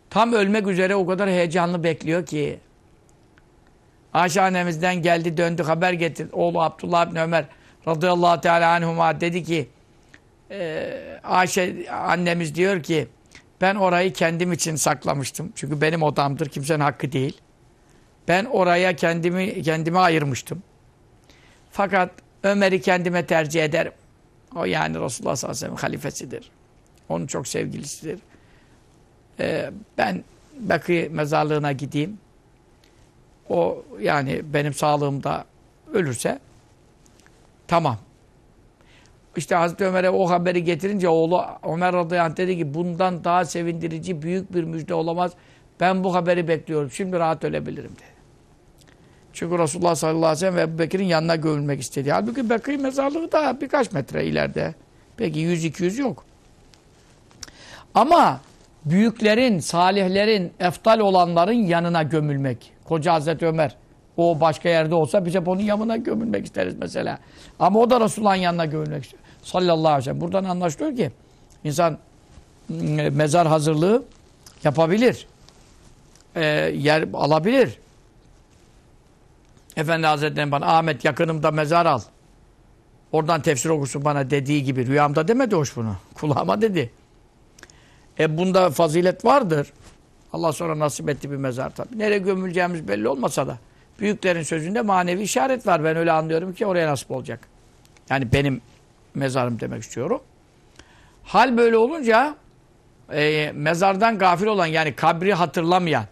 Tam ölmek üzere o kadar heyecanlı bekliyor ki Ayşe annemizden geldi döndü haber getirdi. Oğlu Abdullah bin Ömer radıyallahu teala anhuma dedi ki e, Ayşe annemiz diyor ki ben orayı kendim için saklamıştım. Çünkü benim odamdır. Kimsenin hakkı değil. Ben oraya kendimi kendime ayırmıştım. Fakat Ömer'i kendime tercih ederim. O yani Resulullah sallallahu aleyhi ve sellem halifesidir. Onun çok sevgilisidir. Ee, ben Bekir mezarlığına gideyim. O yani benim sağlığımda ölürse tamam. İşte Hazreti Ömer'e o haberi getirince oğlu Ömer radıyallahu anh dedi ki bundan daha sevindirici büyük bir müjde olamaz. Ben bu haberi bekliyorum. Şimdi rahat ölebilirim dedi. Çünkü Resulullah sallallahu aleyhi ve sellem ve Ebu Bekir'in yanına gömülmek istedi. Halbuki Bekir mezarlığı da birkaç metre ileride. Peki 100-200 yok. Ama büyüklerin, salihlerin, eftal olanların yanına gömülmek. Koca Hazreti Ömer O başka yerde olsa biz hep onun yanına gömülmek isteriz mesela. Ama o da Resulullah'ın yanına gömülmek istiyor. Sallallahu aleyhi ve sellem. Buradan anlaşılıyor ki insan mm, mezar hazırlığı yapabilir. Ee, yer alabilir. Efendi Hazretleri bana Ahmet yakınımda mezar al. Oradan tefsir okursun bana dediği gibi. Rüyamda demedi hoş bunu. (laughs) Kulağıma dedi. E bunda fazilet vardır. Allah sonra nasip etti bir mezar tabii. Nereye gömüleceğimiz belli olmasa da. Büyüklerin sözünde manevi işaret var. Ben öyle anlıyorum ki oraya nasip olacak. Yani benim mezarım demek istiyorum. Hal böyle olunca e, mezardan gafil olan yani kabri hatırlamayan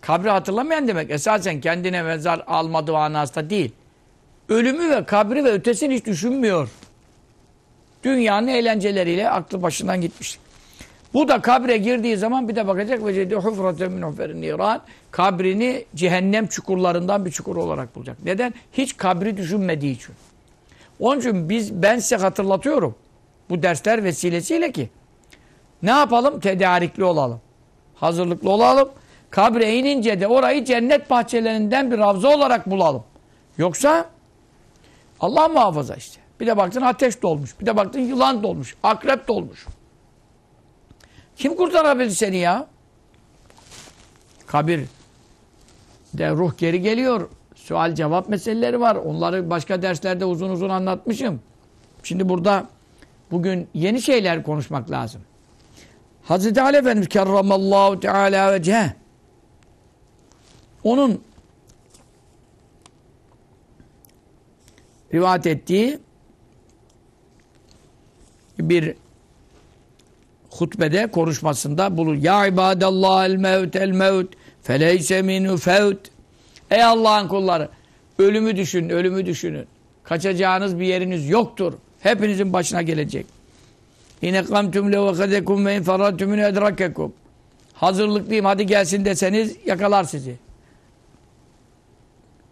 kabri hatırlamayan demek esasen kendine mezar almadığı manasında değil. Ölümü ve kabri ve ötesini hiç düşünmüyor. Dünyanın eğlenceleriyle aklı başından gitmiş. Bu da kabre girdiği zaman bir de bakacak ve cedi hufraten min huferin kabrini cehennem çukurlarından bir çukur olarak bulacak. Neden? Hiç kabri düşünmediği için. Onun için biz ben size hatırlatıyorum. Bu dersler vesilesiyle ki ne yapalım? Tedarikli olalım. Hazırlıklı olalım. Kabre inince de orayı cennet bahçelerinden bir ravza olarak bulalım. Yoksa Allah muhafaza işte. Bir de baktın ateş dolmuş. Bir de baktın yılan dolmuş. Akrep dolmuş. Kim kurtarabilir seni ya? Kabir de ruh geri geliyor. Sual cevap meseleleri var. Onları başka derslerde uzun uzun anlatmışım. Şimdi burada bugün yeni şeyler konuşmak lazım. Hazreti Ali Efendimiz kerramallahu teala veceh onun rivayet ettiği bir hutbede konuşmasında bulur. Ya ibadallah el mevt el mevt feleyse minhu fevt Ey Allah'ın kulları ölümü düşünün, ölümü düşünün. Kaçacağınız bir yeriniz yoktur. Hepinizin başına gelecek. İne kamtum levakadekum ve inferratumün edrakekum. Hazırlıklıyım hadi gelsin deseniz yakalar sizi.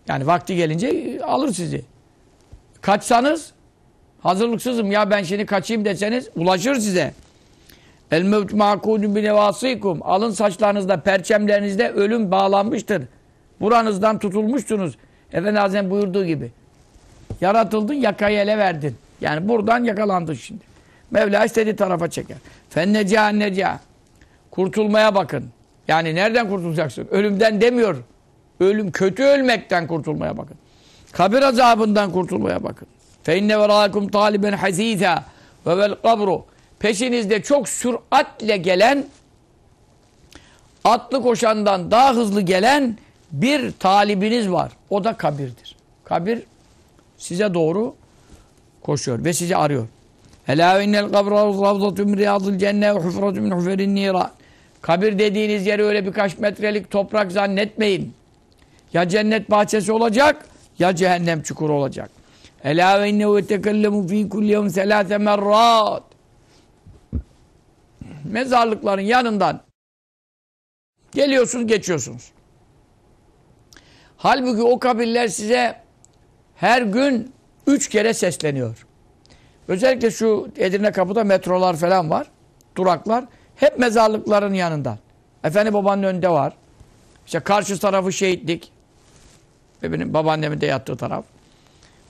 Yani vakti gelince alır sizi. Kaçsanız hazırlıksızım ya ben şimdi kaçayım deseniz ulaşır size. El mevt ma'kudun bi nevasikum. Alın saçlarınızda, perçemlerinizde ölüm bağlanmıştır. Buranızdan tutulmuşsunuz. Efendi Hazretleri buyurduğu gibi. Yaratıldın, yakayı ele verdin. Yani buradan yakalandın şimdi. Mevla istediği tarafa çeker. Fenneca neca. Kurtulmaya bakın. Yani nereden kurtulacaksın? Ölümden demiyor. Ölüm, kötü ölmekten kurtulmaya bakın. Kabir azabından kurtulmaya bakın. Fe inne verâkum taliben hasîzâ ve vel kabru. Peşinizde çok süratle gelen atlı koşandan daha hızlı gelen bir talibiniz var. O da kabirdir. Kabir size doğru koşuyor ve sizi arıyor. Ela innel kabra ravzatun min riyadil cenne ve hufratun min huferin nira. Kabir dediğiniz yeri öyle birkaç metrelik toprak zannetmeyin. Ya cennet bahçesi olacak ya cehennem çukuru olacak. Ela ve innehu yetekellemu fi kulli yevm selâse merrat. Mezarlıkların yanından geliyorsunuz geçiyorsunuz. Halbuki o kabirler size her gün üç kere sesleniyor. Özellikle şu Edirne Kapı'da metrolar falan var. Duraklar. Hep mezarlıkların yanında. Efendi babanın önünde var. İşte karşı tarafı şehitlik. Ve benim babaannemin de yattığı taraf.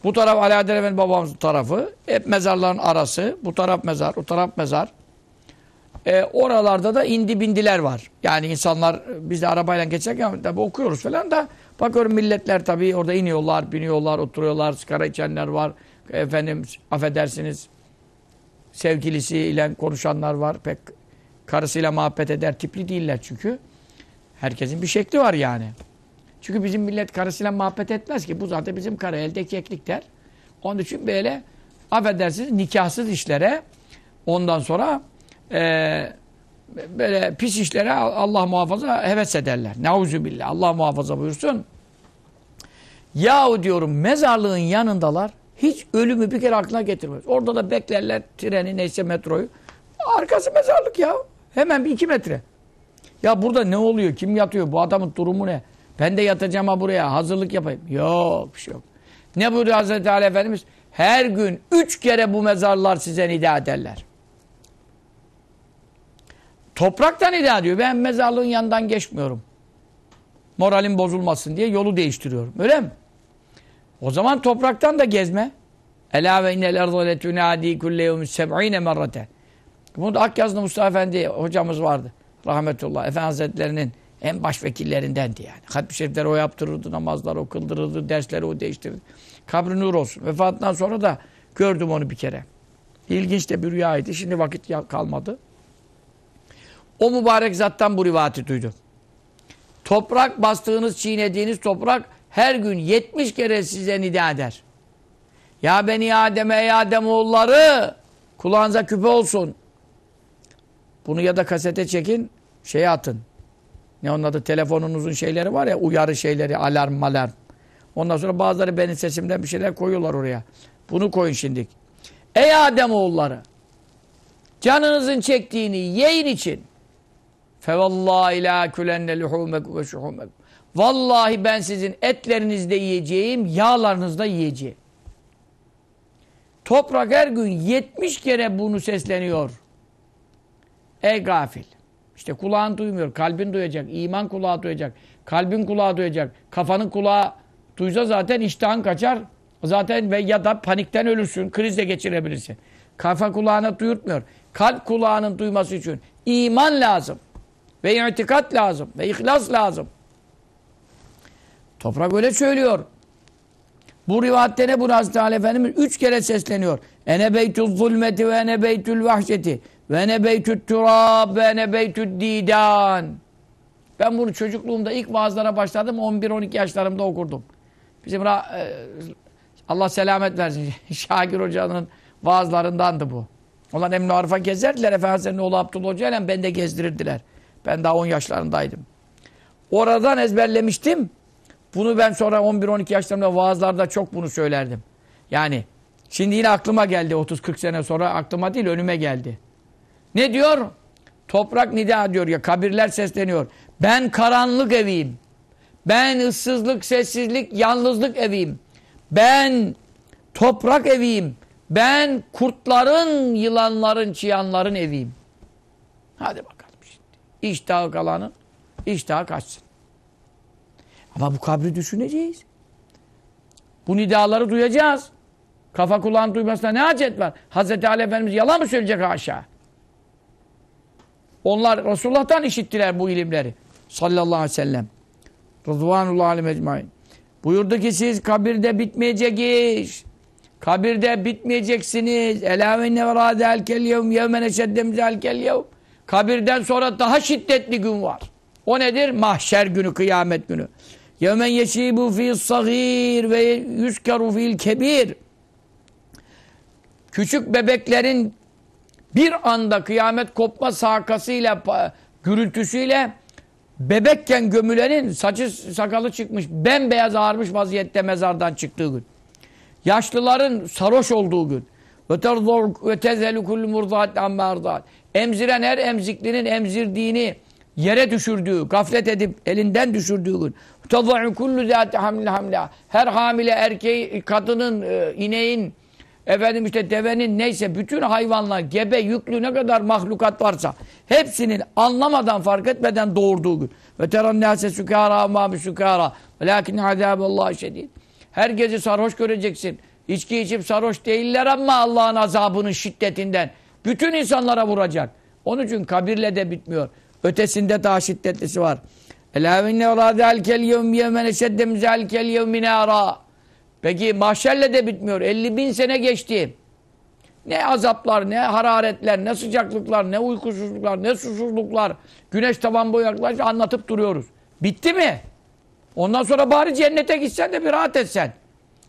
Bu taraf Alaaddin Efendi babamızın tarafı. Hep mezarların arası. Bu taraf mezar, o taraf mezar. E, oralarda da indi bindiler var. Yani insanlar biz de arabayla geçerken tabii okuyoruz falan da bakıyorum milletler tabii orada iniyorlar, biniyorlar, oturuyorlar, sigara içenler var. Efendim affedersiniz sevgilisiyle konuşanlar var. Pek karısıyla muhabbet eder tipli değiller çünkü. Herkesin bir şekli var yani. Çünkü bizim millet karısıyla muhabbet etmez ki. Bu zaten bizim karı elde keklik der. Onun için böyle affedersiniz nikahsız işlere ondan sonra e, böyle pis işlere Allah muhafaza heves ederler. Neuzubillah. Allah muhafaza buyursun. Yahu diyorum mezarlığın yanındalar. Hiç ölümü bir kere aklına getirmez. Orada da beklerler treni neyse metroyu. Arkası mezarlık ya. Hemen bir iki metre. Ya burada ne oluyor? Kim yatıyor? Bu adamın durumu ne? Ben de yatacağım ha buraya. Hazırlık yapayım. Yok bir şey yok. Ne buyuruyor Hazreti Ali Efendimiz? Her gün üç kere bu mezarlar size nida ederler. Topraktan nida diyor. Ben mezarlığın yanından geçmiyorum. Moralim bozulmasın diye yolu değiştiriyorum. Öyle mi? O zaman topraktan da gezme. Ela ve innel erdu letunadi kulle yevmin seb'ine merrate. Bunu da Akyazlı Mustafa Efendi hocamız vardı. Rahmetullah. Efendi Hazretleri'nin en baş vekillerindendi yani. Hatip şerifleri o yaptırırdı, namazlar o kıldırırdı, dersleri o değiştirirdi. Kabri nur olsun. Vefatından sonra da gördüm onu bir kere. İlginç de bir rüyaydı. Şimdi vakit kalmadı. O mübarek zattan bu rivayeti duydum. Toprak bastığınız, çiğnediğiniz toprak her gün 70 kere size nida eder. Ya beni Adem ey Adem oğulları kulağınıza küpe olsun. Bunu ya da kasete çekin, şeye atın. Ne onun adı? Telefonunuzun şeyleri var ya, uyarı şeyleri, alarm malarm. Ondan sonra bazıları benim sesimden bir şeyler koyuyorlar oraya. Bunu koyun şimdi. Ey Adem oğulları! Canınızın çektiğini yiyin için. Fevallahi la külenne luhumekum ve şuhumekum. Vallahi ben sizin etlerinizde yiyeceğim, yağlarınızda yiyeceğim. Toprak her gün 70 kere bunu sesleniyor. Ey gafil. İşte kulağın duymuyor, kalbin duyacak, iman kulağı duyacak, kalbin kulağı duyacak, kafanın kulağı duysa zaten iştahın kaçar. Zaten ve ya da panikten ölürsün, kriz de geçirebilirsin. Kafa kulağına duyurtmuyor. Kalp kulağının duyması için iman lazım. Ve itikat lazım. Ve ihlas lazım. Toprak öyle söylüyor. Bu rivayette ne bu Hazreti Ali Efendimiz? Üç kere sesleniyor. Ene beytül zulmeti ve ene beytül vahşeti ve ene beytül turab ve ene beytül didan. Ben bunu çocukluğumda ilk vaazlara başladım. 11-12 yaşlarımda okurdum. Bizim e, Allah selamet versin. (laughs) Şakir Hoca'nın vaazlarındandı bu. Onlar Emni Arif'a gezerdiler. Efendimiz'in oğlu Abdullah Hoca ile ben de gezdirirdiler. Ben daha 10 yaşlarındaydım. Oradan ezberlemiştim. Bunu ben sonra 11-12 yaşlarımda vaazlarda çok bunu söylerdim. Yani şimdi yine aklıma geldi 30-40 sene sonra aklıma değil önüme geldi. Ne diyor? Toprak nida diyor ya kabirler sesleniyor. Ben karanlık eviyim. Ben ıssızlık, sessizlik, yalnızlık eviyim. Ben toprak eviyim. Ben kurtların, yılanların, çıyanların eviyim. Hadi şimdi. İştahı kalanın, iştahı kaçsın. Ama bu kabri düşüneceğiz. Bu nidaları duyacağız. Kafa kulağın duymasına ne acet var? Hazreti Ali Efendimiz yalan mı söyleyecek aşağı? Onlar Resulullah'tan işittiler bu ilimleri. Sallallahu aleyhi ve sellem. Rıdvanullah aleyhi ecmain. Buyurdu ki siz kabirde bitmeyecek iş. Kabirde bitmeyeceksiniz. Ela ve inne verâdel kel yevm yevmen eşeddemzel kel yevm. Kabirden sonra daha şiddetli gün var. O nedir? Mahşer günü, kıyamet günü. Yevmen yeşibu fî sagîr ve yüzkeru fîl kebir. Küçük bebeklerin bir anda kıyamet kopma sakasıyla, gürültüsüyle bebekken gömülenin saçı sakalı çıkmış, bembeyaz ağarmış vaziyette mezardan çıktığı gün. Yaşlıların sarhoş olduğu gün. Ve tezelu kullu murdat amma Emziren her emziklinin emzirdiğini yere düşürdüğü, gaflet edip elinden düşürdüğü gün. Tadâ'u kullu zâti hamle. Her hamile erkeği, kadının, e, ineğin, efendim işte devenin neyse bütün hayvanlar, gebe, yüklü ne kadar mahlukat varsa hepsinin anlamadan, fark etmeden doğurduğu gün. Ve terannâse sükârâ mâ bi sükârâ. Velâkin azâballâhi şedîd. Her gece sarhoş göreceksin. İçki içip sarhoş değiller ama Allah'ın azabının şiddetinden bütün insanlara vuracak. Onun için kabirle de bitmiyor. Ötesinde daha şiddetlisi var. Elâ ve inne râdâl kel yevm yemen eşeddem zâl kel yevmine arâ. Peki mahşerle de bitmiyor. 50 bin sene geçti. Ne azaplar, ne hararetler, ne sıcaklıklar, ne uykusuzluklar, ne susuzluklar, güneş taban boyu anlatıp duruyoruz. Bitti mi? Ondan sonra bari cennete gitsen de bir rahat etsen.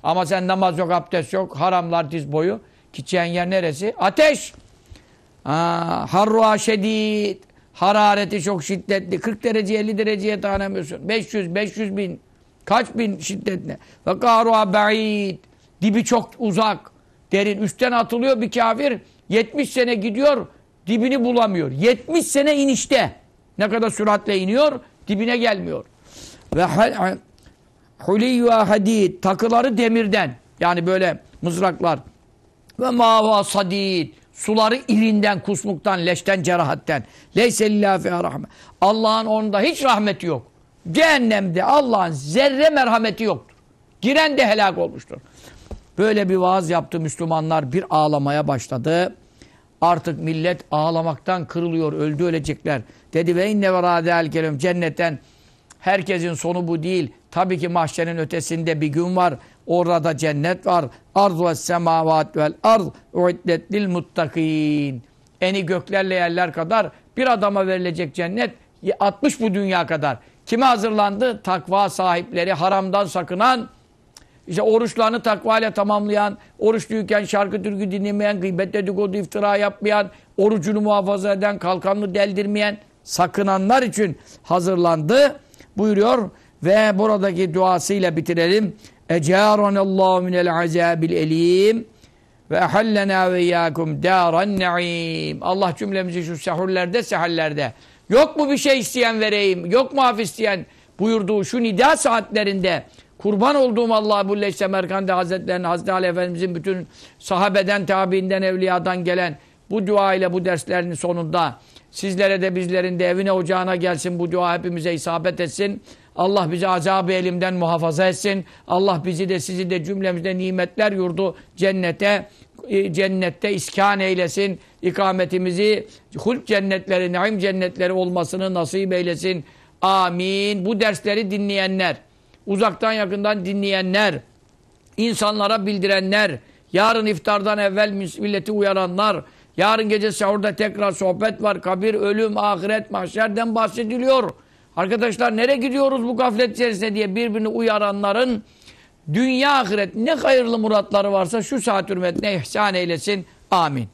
Ama sen namaz yok, abdest yok, haramlar diz boyu. Gideceğin yer neresi? Ateş. Harruha şedid. Harareti çok şiddetli. 40 derece 50 dereceye dayanamıyorsun. 500, 500 bin. Kaç bin şiddetli. Ve karuha ba'id. Dibi çok uzak. Derin. Üstten atılıyor bir kafir. 70 sene gidiyor. Dibini bulamıyor. 70 sene inişte. Ne kadar süratle iniyor. Dibine gelmiyor. Ve huliyyü hadid. Takıları demirden. Yani böyle mızraklar. Ve mava sadid. Suları irinden, kusmuktan, leşten, cerahatten. Leyse lillâhi rahme. Allah'ın onda hiç rahmeti yok. Cehennemde Allah'ın zerre merhameti yoktur. Giren de helak olmuştur. Böyle bir vaaz yaptı Müslümanlar bir ağlamaya başladı. Artık millet ağlamaktan kırılıyor, öldü ölecekler. Dedi ve inne ve kerim cennetten herkesin sonu bu değil. Tabii ki mahşerin ötesinde bir gün var. Orada cennet var. Arzu ve semavat vel arz uiddet lil muttakin. Eni göklerle yerler kadar bir adama verilecek cennet 60 bu dünya kadar. Kime hazırlandı? Takva sahipleri, haramdan sakınan, işte oruçlarını takvayla tamamlayan, oruçluyken şarkı türkü dinlemeyen, gıybet dedikodu iftira yapmayan, orucunu muhafaza eden, kalkanını deldirmeyen, sakınanlar için hazırlandı buyuruyor. Ve buradaki duasıyla bitirelim. Ecaranallahu minel azabil elim ve ehallena ve iyyakum daran naim. Allah cümlemizi şu sehurlerde, sehallerde yok mu bir şey isteyen vereyim, yok mu af isteyen buyurduğu şu nida saatlerinde kurban olduğum Allah Leys Semerkandi Hazretleri'nin, Hazreti Ali Efendimizin bütün sahabeden, tabiinden, evliyadan gelen bu dua ile bu derslerin sonunda sizlere de bizlerin de evine ocağına gelsin bu dua hepimize isabet etsin. Allah bizi azab-ı elimden muhafaza etsin. Allah bizi de sizi de cümlemizde nimetler yurdu cennete e, cennette iskan eylesin. İkametimizi hulk cennetleri, naim cennetleri olmasını nasip eylesin. Amin. Bu dersleri dinleyenler, uzaktan yakından dinleyenler, insanlara bildirenler, yarın iftardan evvel milleti uyaranlar, yarın gece sahurda tekrar sohbet var, kabir, ölüm, ahiret, mahşerden bahsediliyor. Arkadaşlar nereye gidiyoruz bu gaflet içerisinde diye birbirini uyaranların dünya ahiret ne hayırlı muratları varsa şu saat hürmetine ihsan eylesin. Amin.